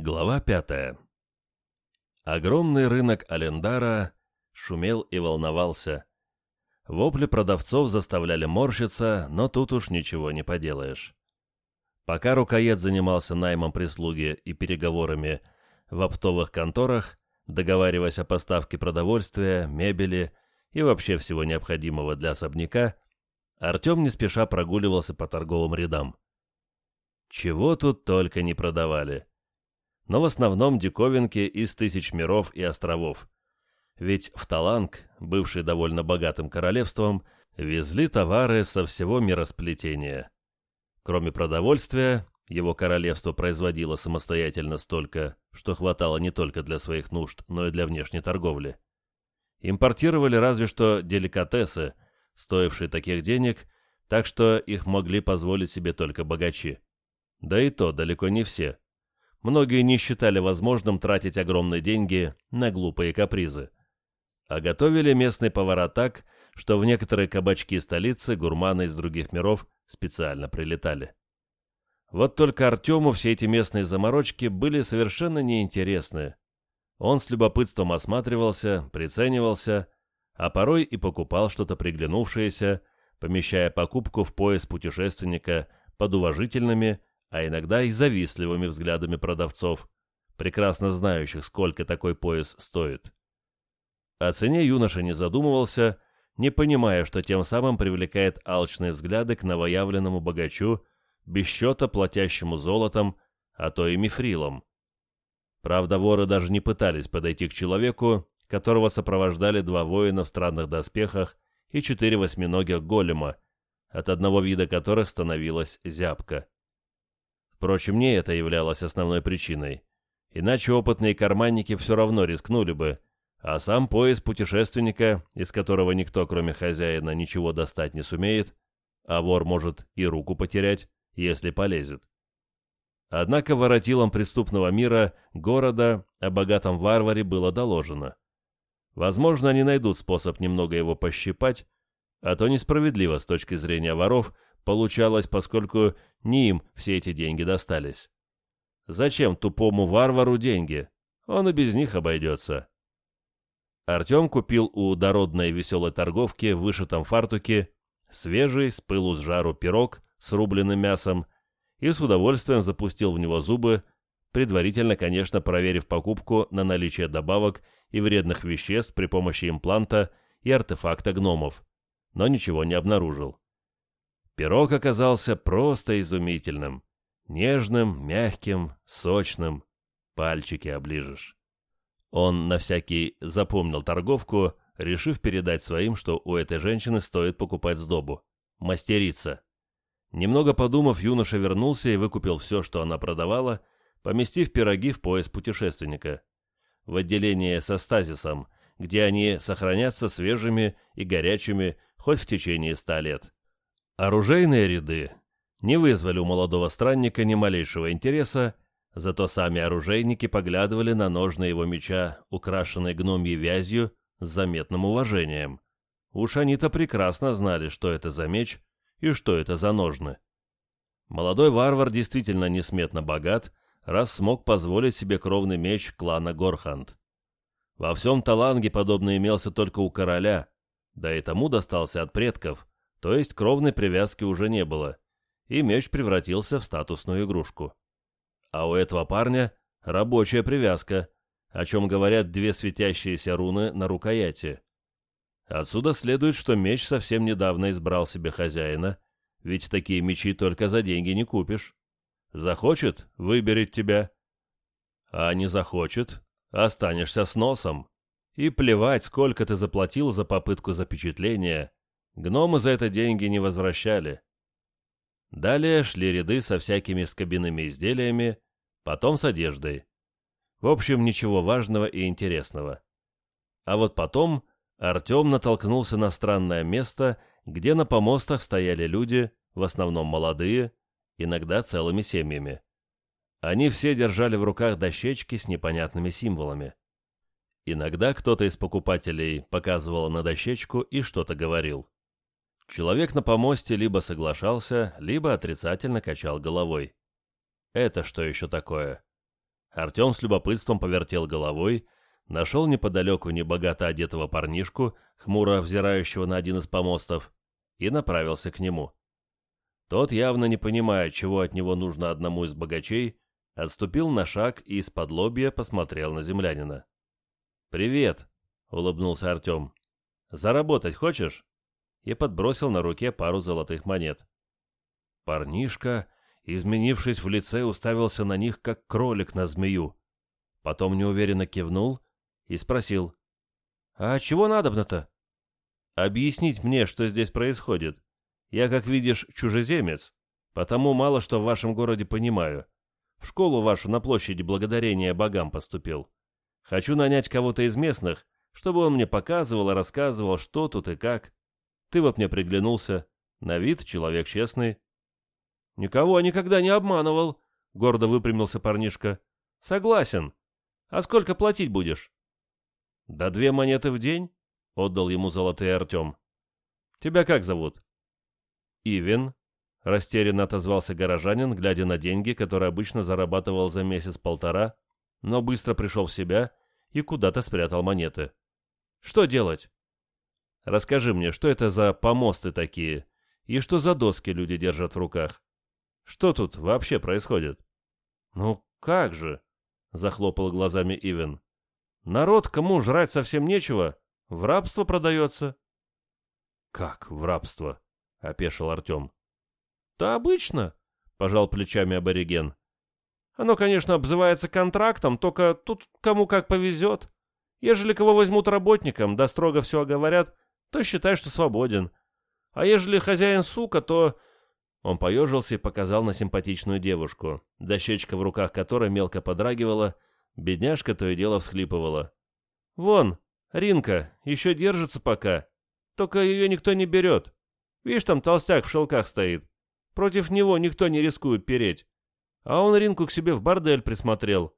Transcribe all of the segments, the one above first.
Глава пятая. Огромный рынок Алендара шумел и волновался. Вопли продавцов заставляли морщиться, но тут уж ничего не поделаешь. Пока рукоед занимался наймом прислуги и переговорами в оптовых конторах, договариваясь о поставке продовольствия, мебели и вообще всего необходимого для особняка, Артем не спеша прогуливался по торговым рядам. Чего тут только не продавали но в основном диковинки из тысяч миров и островов. Ведь в Таланг, бывший довольно богатым королевством, везли товары со всего миросплетения. Кроме продовольствия, его королевство производило самостоятельно столько, что хватало не только для своих нужд, но и для внешней торговли. Импортировали разве что деликатесы, стоившие таких денег, так что их могли позволить себе только богачи. Да и то далеко не все многие не считали возможным тратить огромные деньги на глупые капризы. А готовили местные повара так, что в некоторые кабачки столицы гурманы из других миров специально прилетали. Вот только Артему все эти местные заморочки были совершенно неинтересны. Он с любопытством осматривался, приценивался, а порой и покупал что-то приглянувшееся, помещая покупку в пояс путешественника под уважительными, а иногда и завистливыми взглядами продавцов, прекрасно знающих, сколько такой пояс стоит. О цене юноша не задумывался, не понимая, что тем самым привлекает алчные взгляды к новоявленному богачу, без счета платящему золотом, а то и мифрилом. Правда, воры даже не пытались подойти к человеку, которого сопровождали два воина в странных доспехах и четыре восьминогих голема, от одного вида которых становилась зябка. Впрочем, не это являлось основной причиной. Иначе опытные карманники все равно рискнули бы, а сам пояс путешественника, из которого никто, кроме хозяина, ничего достать не сумеет, а вор может и руку потерять, если полезет. Однако воротилам преступного мира, города, о богатом варваре было доложено. Возможно, они найдут способ немного его пощипать, а то несправедливо с точки зрения воров – получалось, поскольку не им все эти деньги достались. Зачем тупому варвару деньги? Он и без них обойдется. Артем купил у дородной веселой торговки в вышитом фартуке свежий, с пылу с жару пирог с рубленым мясом и с удовольствием запустил в него зубы, предварительно, конечно, проверив покупку на наличие добавок и вредных веществ при помощи импланта и артефакта гномов, но ничего не обнаружил. Пирог оказался просто изумительным. Нежным, мягким, сочным. Пальчики оближешь. Он на всякий запомнил торговку, решив передать своим, что у этой женщины стоит покупать сдобу. Мастерица. Немного подумав, юноша вернулся и выкупил все, что она продавала, поместив пироги в пояс путешественника. В отделение со стазисом, где они сохранятся свежими и горячими хоть в течение ста лет. Оружейные ряды не вызвали у молодого странника ни малейшего интереса, зато сами оружейники поглядывали на ножны его меча, украшенные гномьей вязью, с заметным уважением. Уж они-то прекрасно знали, что это за меч и что это за ножны. Молодой варвар действительно несметно богат, раз смог позволить себе кровный меч клана Горхант. Во всем Таланге подобный имелся только у короля, да и тому достался от предков, то есть кровной привязки уже не было, и меч превратился в статусную игрушку. А у этого парня рабочая привязка, о чем говорят две светящиеся руны на рукояти. Отсюда следует, что меч совсем недавно избрал себе хозяина, ведь такие мечи только за деньги не купишь. Захочет — выберет тебя. А не захочет — останешься с носом. И плевать, сколько ты заплатил за попытку запечатления, Гномы за это деньги не возвращали. Далее шли ряды со всякими скобяными изделиями, потом с одеждой. В общем, ничего важного и интересного. А вот потом Артем натолкнулся на странное место, где на помостах стояли люди, в основном молодые, иногда целыми семьями. Они все держали в руках дощечки с непонятными символами. Иногда кто-то из покупателей показывал на дощечку и что-то говорил. Человек на помосте либо соглашался, либо отрицательно качал головой. Это что еще такое? Артем с любопытством повертел головой, нашел неподалеку небогато одетого парнишку, хмуро взирающего на один из помостов, и направился к нему. Тот, явно не понимая, чего от него нужно одному из богачей, отступил на шаг и из-под лобья посмотрел на землянина. «Привет!» — улыбнулся Артем. «Заработать хочешь?» И подбросил на руке пару золотых монет. Парнишка, изменившись в лице, уставился на них, как кролик на змею. Потом неуверенно кивнул и спросил. «А чего надобно-то?» «Объяснить мне, что здесь происходит. Я, как видишь, чужеземец, потому мало что в вашем городе понимаю. В школу вашу на площади благодарения богам поступил. Хочу нанять кого-то из местных, чтобы он мне показывал и рассказывал, что тут и как. Ты вот мне приглянулся. На вид человек честный». «Никого никогда не обманывал», — гордо выпрямился парнишка. «Согласен. А сколько платить будешь?» «Да две монеты в день», — отдал ему золотые Артем. «Тебя как зовут?» «Ивен», — растерянно отозвался горожанин, глядя на деньги, которые обычно зарабатывал за месяц-полтора, но быстро пришел в себя и куда-то спрятал монеты. «Что делать?» «Расскажи мне, что это за помосты такие, и что за доски люди держат в руках? Что тут вообще происходит?» «Ну как же?» — захлопал глазами Ивен. «Народ, кому жрать совсем нечего, в рабство продается». «Как в рабство?» — опешил Артем. «Да обычно», — пожал плечами абориген. «Оно, конечно, обзывается контрактом, только тут кому как повезет. Ежели кого возьмут работником, да строго все оговорят, то считай, что свободен. А ежели хозяин сука, то...» Он поежился и показал на симпатичную девушку, дощечка в руках которой мелко подрагивала, бедняжка то и дело всхлипывала. «Вон, Ринка, еще держится пока, только ее никто не берет. Видишь, там толстяк в шелках стоит. Против него никто не рискует переть. А он Ринку к себе в бордель присмотрел.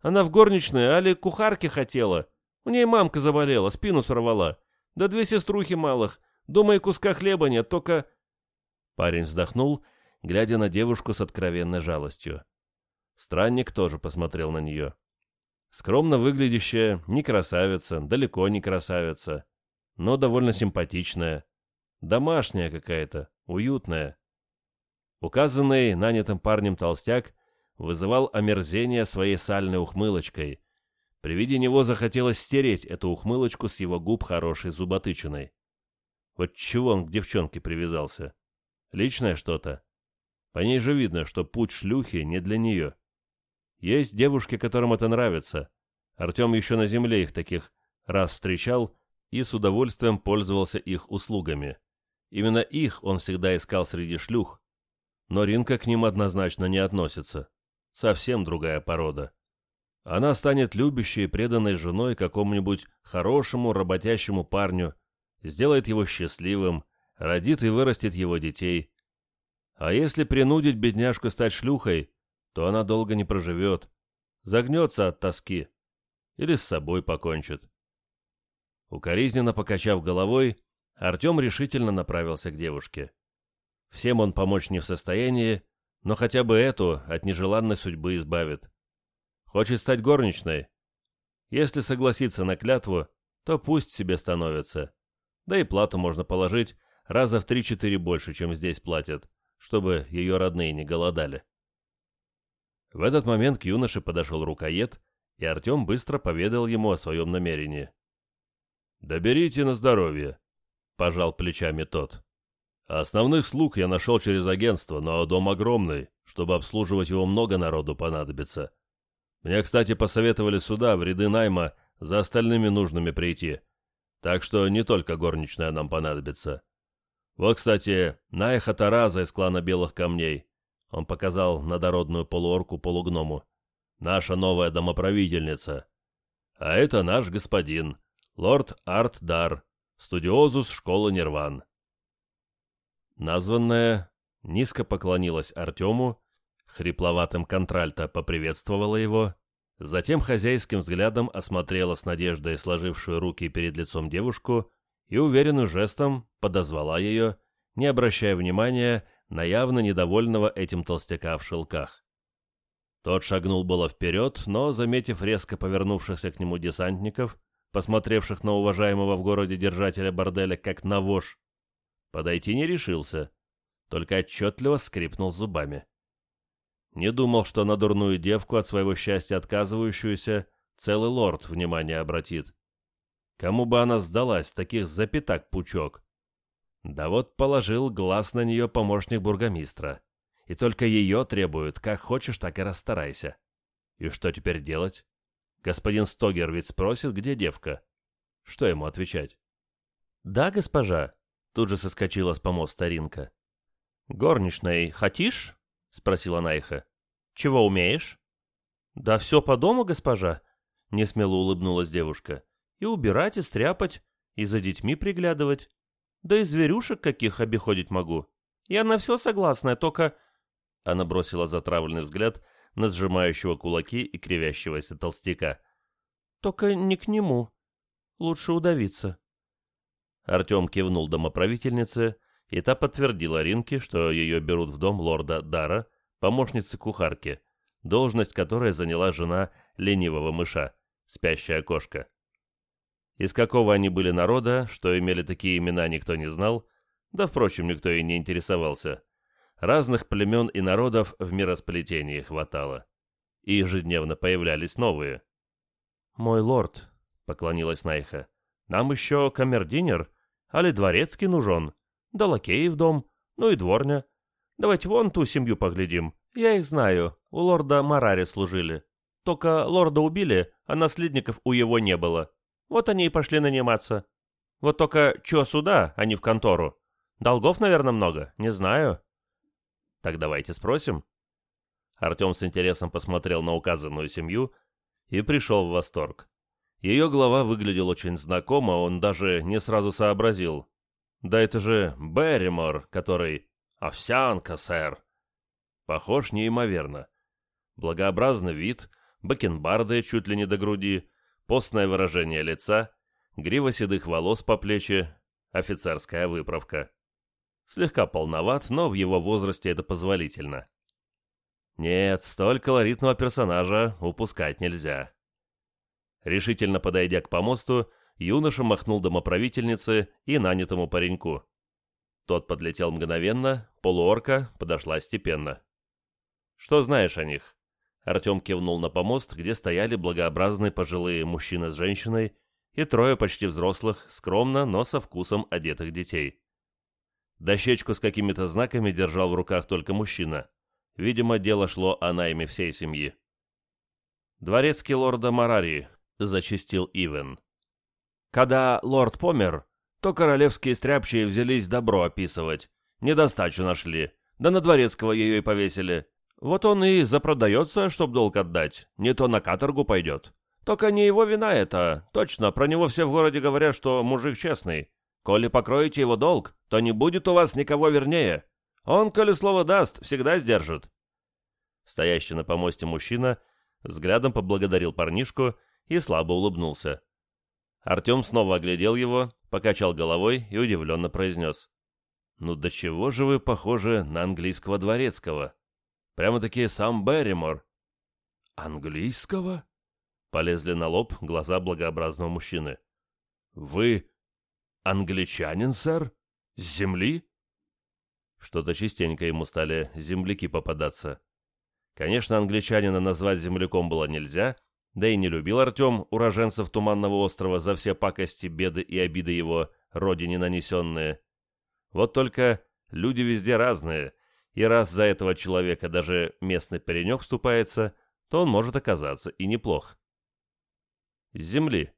Она в горничной, али кухарке хотела. У ней мамка заболела, спину сорвала. Да две сеструхи малых. Дома и куска хлеба нет, только...» Парень вздохнул, глядя на девушку с откровенной жалостью. Странник тоже посмотрел на нее. Скромно выглядящая, не красавица, далеко не красавица, но довольно симпатичная. Домашняя какая-то, уютная. Указанный нанятым парнем толстяк вызывал омерзение своей сальной ухмылочкой. При виде него захотелось стереть эту ухмылочку с его губ хорошей зуботычиной. Вот чего он к девчонке привязался? Личное что-то? По ней же видно, что путь шлюхи не для нее. Есть девушки, которым это нравится. Артем еще на земле их таких раз встречал и с удовольствием пользовался их услугами. Именно их он всегда искал среди шлюх. Но Ринка к ним однозначно не относится. Совсем другая порода. Она станет любящей и преданной женой какому-нибудь хорошему, работящему парню, сделает его счастливым, родит и вырастет его детей. А если принудить бедняжку стать шлюхой, то она долго не проживет, загнется от тоски или с собой покончит. Укоризненно покачав головой, Артем решительно направился к девушке. Всем он помочь не в состоянии, но хотя бы эту от нежеланной судьбы избавит. Хочет стать горничной? Если согласится на клятву, то пусть себе становится. Да и плату можно положить раза в три-четыре больше, чем здесь платят, чтобы ее родные не голодали. В этот момент к юноше подошел рукоед, и Артем быстро поведал ему о своем намерении. «Доберите на здоровье», пожал плечами тот. Основных слуг я нашел через агентство, но дом огромный, чтобы обслуживать его много народу понадобится. Мне, кстати, посоветовали сюда, в ряды найма, за остальными нужными прийти. Так что не только горничная нам понадобится. Вот, кстати, Найха Тараза из клана Белых Камней. Он показал на дородную полуорку-полугному. Наша новая домоправительница. А это наш господин, лорд Арт Дар, студиозус школы Нирван. Названная низко поклонилась Артему, хрипловатым контральто поприветствовала его, затем хозяйским взглядом осмотрела с надеждой сложившую руки перед лицом девушку и уверенным жестом подозвала ее, не обращая внимания на явно недовольного этим толстяка в шелках. Тот шагнул было вперед, но, заметив резко повернувшихся к нему десантников, посмотревших на уважаемого в городе держателя борделя как на вож, подойти не решился, только отчетливо скрипнул зубами. Не думал, что на дурную девку от своего счастья отказывающуюся целый лорд внимание обратит. Кому бы она сдалась, таких запятак пучок. Да вот положил глаз на нее помощник бургомистра. И только ее требуют, как хочешь, так и расстарайся. И что теперь делать? Господин Стогер ведь спросит, где девка. Что ему отвечать? «Да, госпожа», — тут же соскочила с помоста Ринка. «Горничной хотишь?» — спросила Найха. «Чего умеешь?» «Да все по дому, госпожа», — несмело улыбнулась девушка. «И убирать, и стряпать, и за детьми приглядывать. Да и зверюшек каких обиходить могу. Я на все согласна, только она бросила затравленный взгляд на сжимающего кулаки и кривящегося толстяка. «Только не к нему. Лучше удавиться». Артем кивнул домоправительнице, и та подтвердила Ринке, что ее берут в дом лорда Дара, помощницы кухарки, должность которой заняла жена ленивого мыша, спящая кошка. Из какого они были народа, что имели такие имена, никто не знал, да, впрочем, никто и не интересовался. Разных племен и народов в миросплетении хватало. И ежедневно появлялись новые. «Мой лорд», — поклонилась Найха, — «нам еще камердинер, али дворецкий нужен, да лакеи в дом, ну и дворня. Давайте вон ту семью поглядим. Я их знаю, у лорда Марари служили. Только лорда убили, а наследников у его не было. Вот они и пошли наниматься. Вот только чё сюда, а не в контору? Долгов, наверное, много, не знаю». Так давайте спросим. Артем с интересом посмотрел на указанную семью и пришел в восторг. Ее глава выглядел очень знакомо, он даже не сразу сообразил. Да это же Берримор, который... Овсянка, сэр. Похож неимоверно. Благообразный вид, бакенбарды чуть ли не до груди, постное выражение лица, грива седых волос по плечи, офицерская выправка. Слегка полноват, но в его возрасте это позволительно. Нет, столь колоритного персонажа упускать нельзя. Решительно подойдя к помосту, юноша махнул домоправительнице и нанятому пареньку. Тот подлетел мгновенно, полуорка подошла степенно. «Что знаешь о них?» Артем кивнул на помост, где стояли благообразные пожилые мужчина с женщиной и трое почти взрослых, скромно, но со вкусом одетых детей. Дощечку с какими-то знаками держал в руках только мужчина. Видимо, дело шло о найме всей семьи. «Дворецкий лорда Марари», — зачистил Ивен. «Когда лорд помер, то королевские стряпчие взялись добро описывать. Недостачу нашли, да на дворецкого ее и повесили. Вот он и запродается, чтоб долг отдать, не то на каторгу пойдет. Только не его вина это, точно, про него все в городе говорят, что мужик честный. Коли покроете его долг, то не будет у вас никого вернее. Он, коли слово даст, всегда сдержит». Стоящий на помосте мужчина взглядом поблагодарил парнишку и слабо улыбнулся. Артем снова оглядел его, покачал головой и удивленно произнес. «Ну до чего же вы похожи на английского дворецкого? Прямо-таки сам Берримор». «Английского?» Полезли на лоб глаза благообразного мужчины. «Вы «Англичанин, сэр? С земли?» Что-то частенько ему стали земляки попадаться. Конечно, англичанина назвать земляком было нельзя, да и не любил Артем уроженцев Туманного острова за все пакости, беды и обиды его родине нанесенные. Вот только люди везде разные, и раз за этого человека даже местный паренек вступается, то он может оказаться и неплох. «С земли,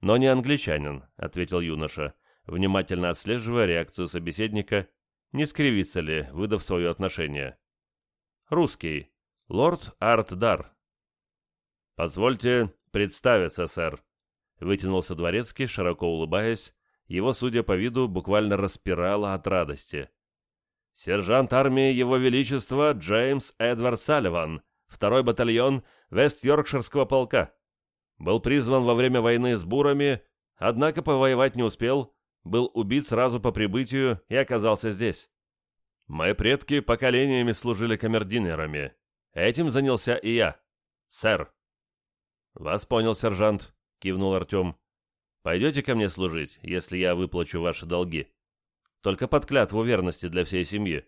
но не англичанин», — ответил юноша внимательно отслеживая реакцию собеседника, не скривится ли, выдав свое отношение. «Русский. Лорд Артдар». «Позвольте представиться, сэр», — вытянулся дворецкий, широко улыбаясь, его, судя по виду, буквально распирало от радости. «Сержант армии Его Величества Джеймс Эдвард Салливан, второй батальон Вест-Йоркширского полка. Был призван во время войны с бурами, однако повоевать не успел, был убит сразу по прибытию и оказался здесь. Мои предки поколениями служили камердинерами. Этим занялся и я. Сэр. Вас понял, сержант, кивнул Артем. Пойдете ко мне служить, если я выплачу ваши долги. Только под клятву верности для всей семьи.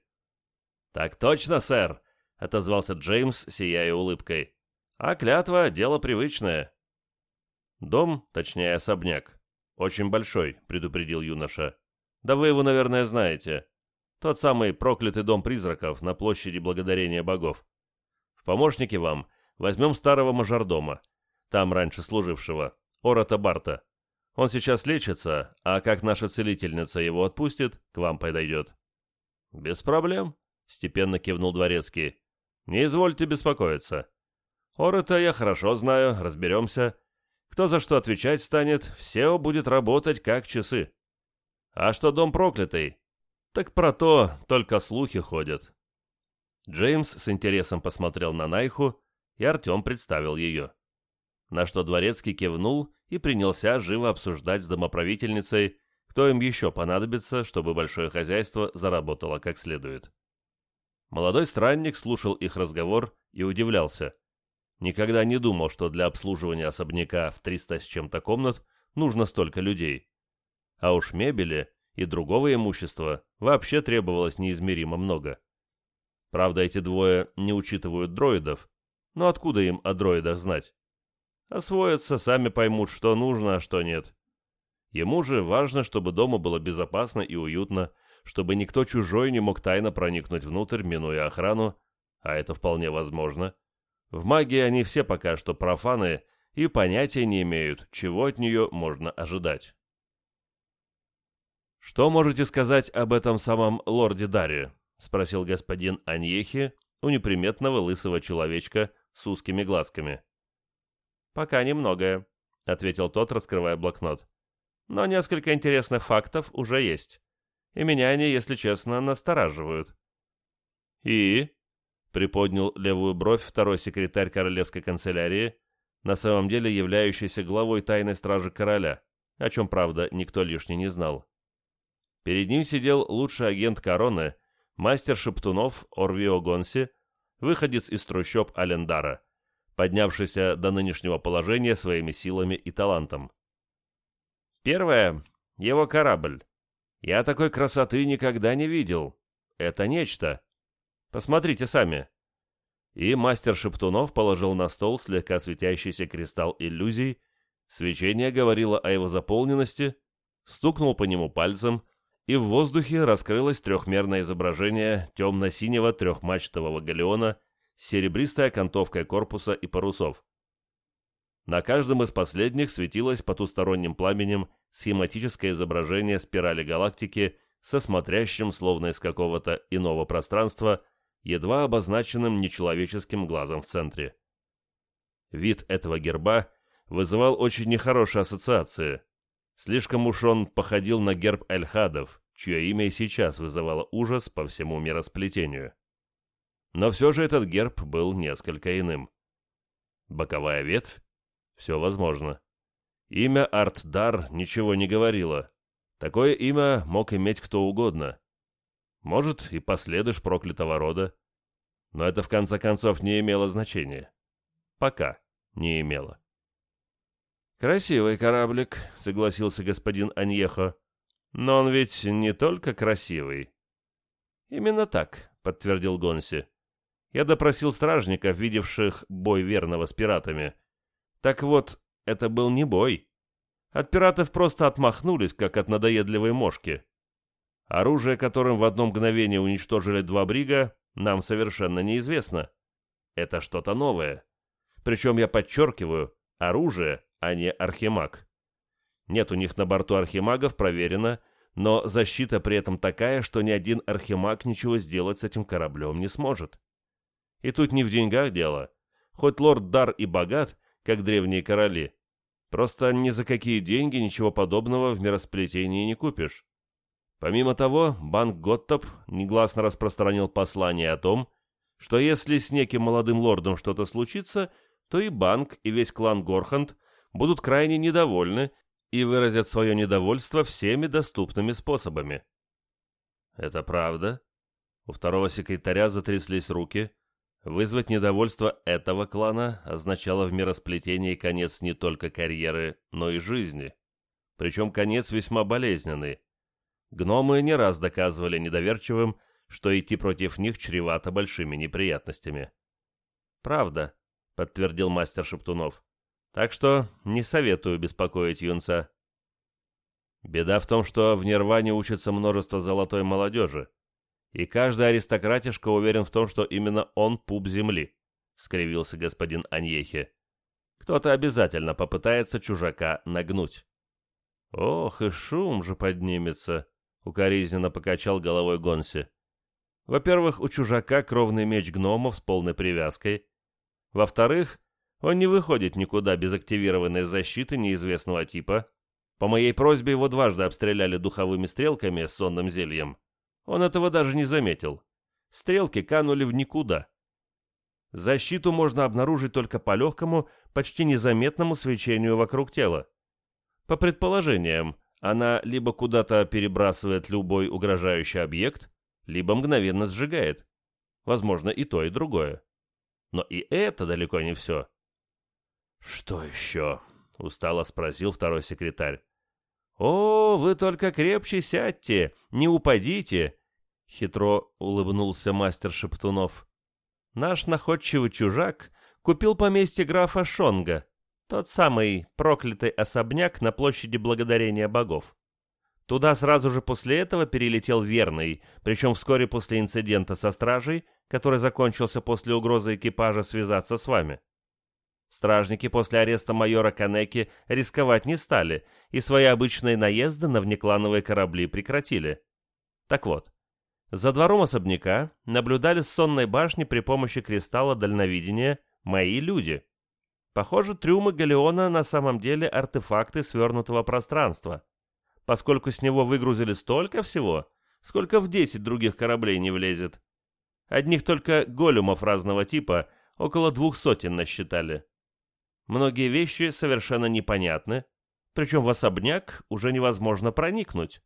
Так точно, сэр, отозвался Джеймс, сияя улыбкой. А клятва — дело привычное. Дом, точнее особняк, очень большой, предупредил юноша. Да вы его, наверное, знаете. Тот самый проклятый дом призраков на площади Благодарения Богов. В помощники вам возьмем старого мажордома, там раньше служившего, Орота Барта. Он сейчас лечится, а как наша целительница его отпустит, к вам подойдет». «Без проблем», — степенно кивнул дворецкий. «Не извольте беспокоиться. Орота я хорошо знаю, разберемся. Кто за что отвечать станет, все будет работать как часы. А что дом проклятый? Так про то только слухи ходят. Джеймс с интересом посмотрел на Найху, и Артем представил ее. На что Дворецкий кивнул и принялся живо обсуждать с домоправительницей, кто им еще понадобится, чтобы большое хозяйство заработало как следует. Молодой странник слушал их разговор и удивлялся. Никогда не думал, что для обслуживания особняка в 300 с чем-то комнат нужно столько людей. А уж мебели и другого имущества вообще требовалось неизмеримо много. Правда, эти двое не учитывают дроидов, но откуда им о дроидах знать? Освоятся, сами поймут, что нужно, а что нет. Ему же важно, чтобы дома было безопасно и уютно, чтобы никто чужой не мог тайно проникнуть внутрь, минуя охрану, а это вполне возможно. В магии они все пока что профаны и понятия не имеют, чего от нее можно ожидать. «Что можете сказать об этом самом лорде Даре?» — спросил господин Аньехи у неприметного лысого человечка с узкими глазками. «Пока немногое», — ответил тот, раскрывая блокнот. «Но несколько интересных фактов уже есть. И меня они, если честно, настораживают». «И?» — приподнял левую бровь второй секретарь королевской канцелярии, на самом деле являющийся главой тайной стражи короля, о чем, правда, никто лишний не знал. Перед ним сидел лучший агент короны — мастер шептунов Орвио Гонси, выходец из трущоб Алендара, поднявшийся до нынешнего положения своими силами и талантом. Первое — его корабль. Я такой красоты никогда не видел. Это нечто. Посмотрите сами. И мастер Шептунов положил на стол слегка светящийся кристалл иллюзий, свечение говорило о его заполненности, стукнул по нему пальцем, и в воздухе раскрылось трехмерное изображение темно-синего трехмачтового галеона серебристой окантовкой корпуса и парусов. На каждом из последних светилось потусторонним пламенем схематическое изображение спирали галактики со смотрящим, словно из какого-то иного пространства, едва обозначенным нечеловеческим глазом в центре. Вид этого герба вызывал очень нехорошие ассоциации – Слишком уж он походил на герб Эльхадов, чье имя и сейчас вызывало ужас по всему миросплетению. Но все же этот герб был несколько иным. Боковая ветвь? Все возможно. Имя Артдар ничего не говорило. Такое имя мог иметь кто угодно. Может, и последыш проклятого рода. Но это в конце концов не имело значения. Пока не имело. «Красивый кораблик», — согласился господин Аньехо. «Но он ведь не только красивый». «Именно так», — подтвердил Гонси. «Я допросил стражников, видевших бой верного с пиратами. Так вот, это был не бой. От пиратов просто отмахнулись, как от надоедливой мошки. Оружие, которым в одно мгновение уничтожили два брига, нам совершенно неизвестно. Это что-то новое. Причем, я подчеркиваю, оружие, а не архимаг. Нет у них на борту архимагов, проверено, но защита при этом такая, что ни один архимаг ничего сделать с этим кораблем не сможет. И тут не в деньгах дело. Хоть лорд Дар и богат, как древние короли, просто ни за какие деньги ничего подобного в миросплетении не купишь. Помимо того, банк Готтоп негласно распространил послание о том, что если с неким молодым лордом что-то случится, то и банк, и весь клан Горханд будут крайне недовольны и выразят свое недовольство всеми доступными способами. Это правда? У второго секретаря затряслись руки, Вызвать недовольство этого клана означало в миросплетении конец не только карьеры, но и жизни. Причем конец весьма болезненный. Гномы не раз доказывали недоверчивым, что идти против них чревато большими неприятностями. «Правда», — подтвердил мастер Шептунов. «Так что не советую беспокоить юнца». Беда в том, что в Нирване учится множество золотой молодежи, и каждый аристократишка уверен в том, что именно он пуп земли», — скривился господин Аньехи. «Кто-то обязательно попытается чужака нагнуть». «Ох, и шум же поднимется», — укоризненно покачал головой Гонси. «Во-первых, у чужака кровный меч гномов с полной привязкой. Во-вторых, он не выходит никуда без активированной защиты неизвестного типа. По моей просьбе его дважды обстреляли духовыми стрелками с сонным зельем. Он этого даже не заметил. Стрелки канули в никуда. Защиту можно обнаружить только по легкому, почти незаметному свечению вокруг тела. По предположениям, она либо куда-то перебрасывает любой угрожающий объект, либо мгновенно сжигает. Возможно, и то, и другое. Но и это далеко не все. «Что еще?» — устало спросил второй секретарь. «О, вы только крепче сядьте, не упадите!» — хитро улыбнулся мастер Шептунов. «Наш находчивый чужак купил поместье графа Шонга, тот самый проклятый особняк на площади Благодарения Богов. Туда сразу же после этого перелетел Верный, причем вскоре после инцидента со стражей, который закончился после угрозы экипажа связаться с вами. Стражники после ареста майора Канеки рисковать не стали и свои обычные наезды на внеклановые корабли прекратили. Так вот, за двором особняка наблюдали с сонной башни при помощи кристалла дальновидения мои люди. Похоже, трюмы Галеона на самом деле артефакты свернутого пространства, поскольку с него выгрузили столько всего, сколько в 10 других кораблей не влезет. Одних только големов разного типа около двух сотен насчитали. Многие вещи совершенно непонятны, причем в особняк уже невозможно проникнуть.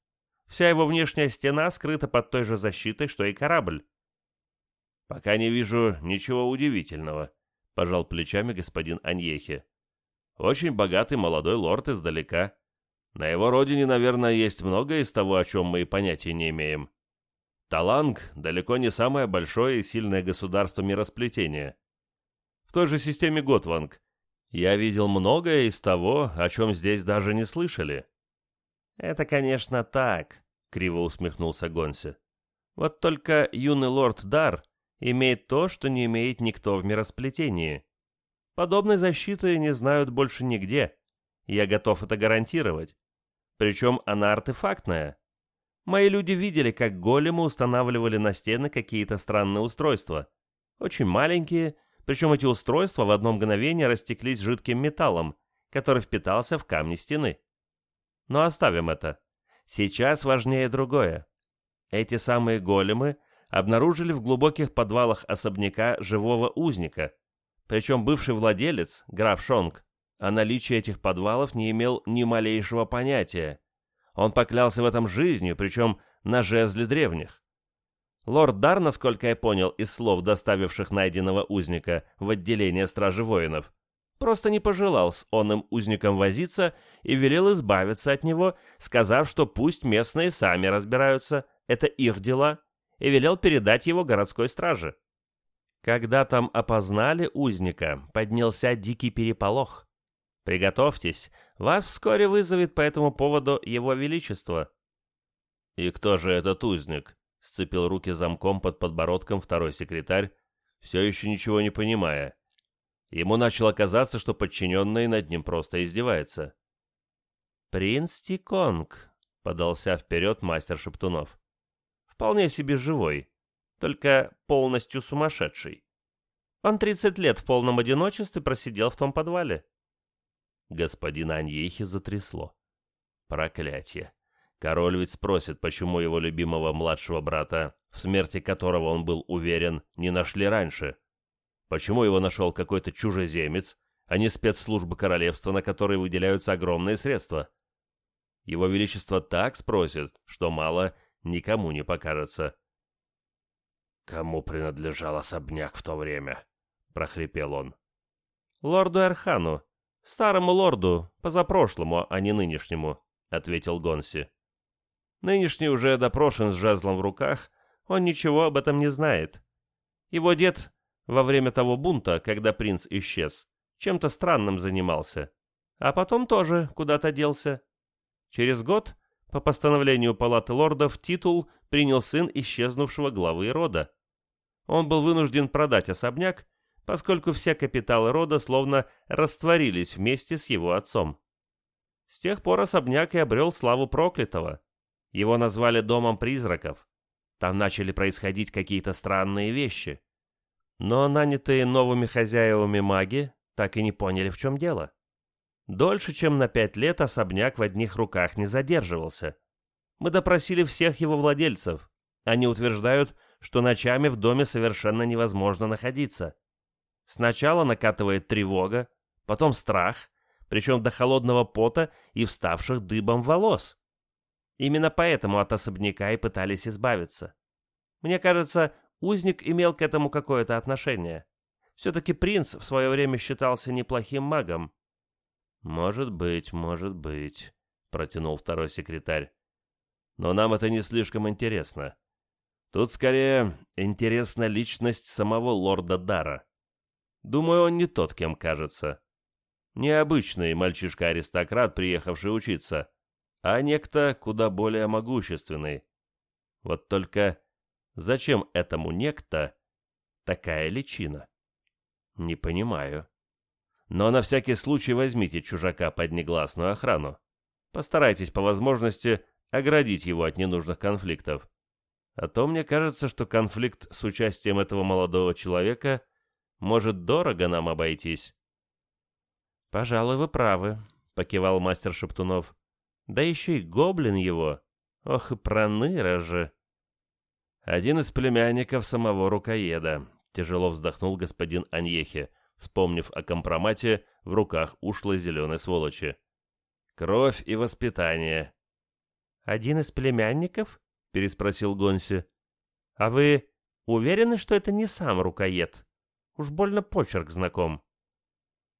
Вся его внешняя стена скрыта под той же защитой, что и корабль. «Пока не вижу ничего удивительного», — пожал плечами господин Аньехи. «Очень богатый молодой лорд издалека. На его родине, наверное, есть многое из того, о чем мы и понятия не имеем. Таланг далеко не самое большое и сильное государство миросплетения. В той же системе Готванг я видел многое из того, о чем здесь даже не слышали». «Это, конечно, так», — криво усмехнулся Гонси. «Вот только юный лорд Дар имеет то, что не имеет никто в миросплетении. Подобной защиты не знают больше нигде. Я готов это гарантировать. Причем она артефактная. Мои люди видели, как големы устанавливали на стены какие-то странные устройства. Очень маленькие, причем эти устройства в одно мгновение растеклись жидким металлом, который впитался в камни стены. Но оставим это. Сейчас важнее другое. Эти самые големы обнаружили в глубоких подвалах особняка живого узника, причем бывший владелец, граф Шонг, о наличии этих подвалов не имел ни малейшего понятия. Он поклялся в этом жизнью, причем на жезле древних. Лорд Дар, насколько я понял из слов доставивших найденного узника в отделение стражи воинов, просто не пожелал с онным узником возиться и велел избавиться от него, сказав, что пусть местные сами разбираются, это их дела, и велел передать его городской страже. Когда там опознали узника, поднялся дикий переполох. Приготовьтесь, вас вскоре вызовет по этому поводу его величество. «И кто же этот узник?» Сцепил руки замком под подбородком второй секретарь, все еще ничего не понимая. Ему начало казаться, что подчиненный над ним просто издевается. «Принц Тиконг», — подался вперед мастер Шептунов. «Вполне себе живой, только полностью сумасшедший. Он тридцать лет в полном одиночестве просидел в том подвале». Господина Аньехи затрясло. «Проклятие! Король ведь спросит, почему его любимого младшего брата, в смерти которого он был уверен, не нашли раньше. Почему его нашел какой-то чужеземец, а не спецслужбы королевства, на которые выделяются огромные средства? Его Величество так спросит, что мало никому не покажется. Кому принадлежал особняк в то время? прохрипел он. Лорду Эрхану, старому лорду, позапрошлому, а не нынешнему, ответил Гонси. Нынешний уже допрошен с жезлом в руках, он ничего об этом не знает. Его дед во время того бунта, когда принц исчез, чем-то странным занимался, а потом тоже куда-то делся. Через год, по постановлению Палаты лордов, титул принял сын исчезнувшего главы рода. Он был вынужден продать особняк, поскольку все капиталы рода словно растворились вместе с его отцом. С тех пор особняк и обрел славу проклятого. Его назвали «домом призраков». Там начали происходить какие-то странные вещи. Но нанятые новыми хозяевами маги так и не поняли, в чем дело. Дольше, чем на пять лет, особняк в одних руках не задерживался. Мы допросили всех его владельцев. Они утверждают, что ночами в доме совершенно невозможно находиться. Сначала накатывает тревога, потом страх, причем до холодного пота и вставших дыбом волос. Именно поэтому от особняка и пытались избавиться. Мне кажется, узник имел к этому какое-то отношение. Все-таки принц в свое время считался неплохим магом. «Может быть, может быть», — протянул второй секретарь. «Но нам это не слишком интересно. Тут скорее интересна личность самого лорда Дара. Думаю, он не тот, кем кажется. Необычный мальчишка-аристократ, приехавший учиться, а некто куда более могущественный. Вот только зачем этому некто такая личина? Не понимаю. Но на всякий случай возьмите чужака под негласную охрану. Постарайтесь по возможности оградить его от ненужных конфликтов. А то мне кажется, что конфликт с участием этого молодого человека может дорого нам обойтись. «Пожалуй, вы правы», — покивал мастер Шептунов. «Да еще и гоблин его. Ох, и проныра же!» «Один из племянников самого рукоеда», — тяжело вздохнул господин Аньехе, вспомнив о компромате в руках ушлой зеленой сволочи. «Кровь и воспитание». «Один из племянников?» — переспросил Гонси. «А вы уверены, что это не сам рукоед? Уж больно почерк знаком».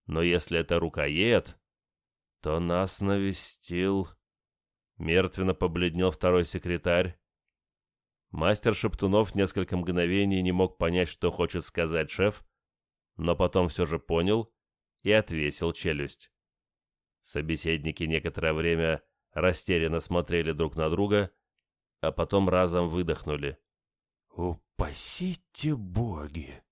«Но если это рукоед, то нас навестил...» Мертвенно побледнел второй секретарь. Мастер Шептунов несколько мгновений не мог понять, что хочет сказать шеф, но потом все же понял и отвесил челюсть. Собеседники некоторое время растерянно смотрели друг на друга, а потом разом выдохнули. «Упасите боги!»